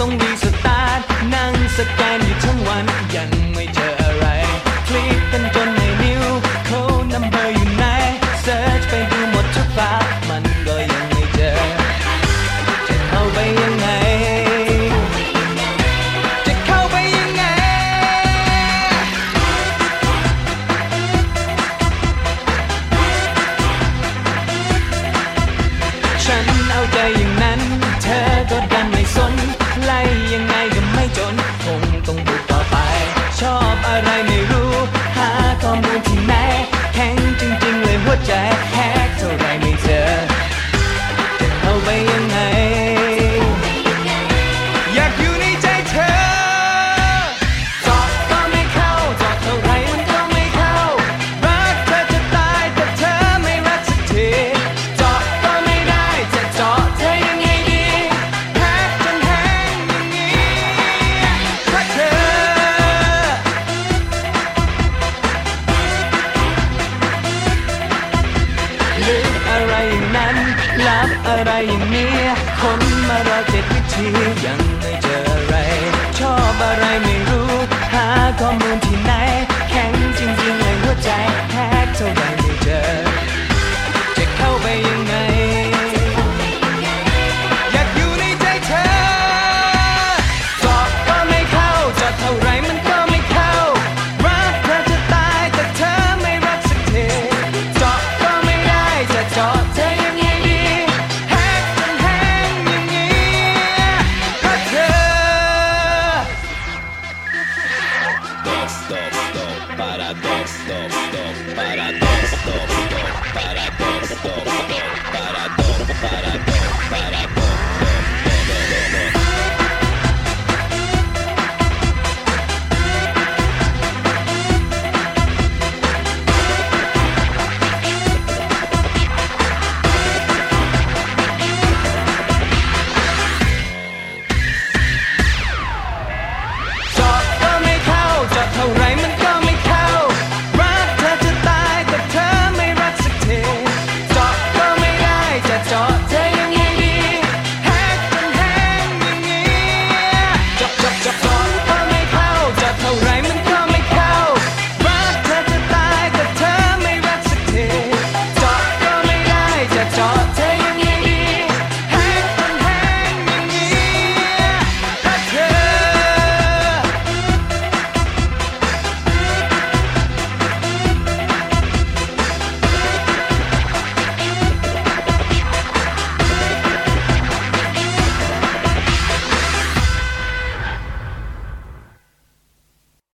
ต้องมีสตาร์นั่งสแกนอยู่ทั้งวันยังไม่ ไรนั้นลับอะไรอย่างนี้คนมารอเจ็ดวิธียังไม่เจออะไร ชอบอะไรไม่รู้ หาข้อมูลที่ไหน แข็งจริงๆเลยหัวใจแทกเท่าไหร่ Take